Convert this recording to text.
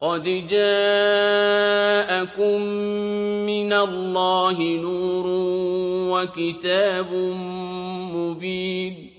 قَدْ جَاءَكُم مِّنَ اللَّهِ نُورٌ وَكِتَابٌ مُّبِينٌ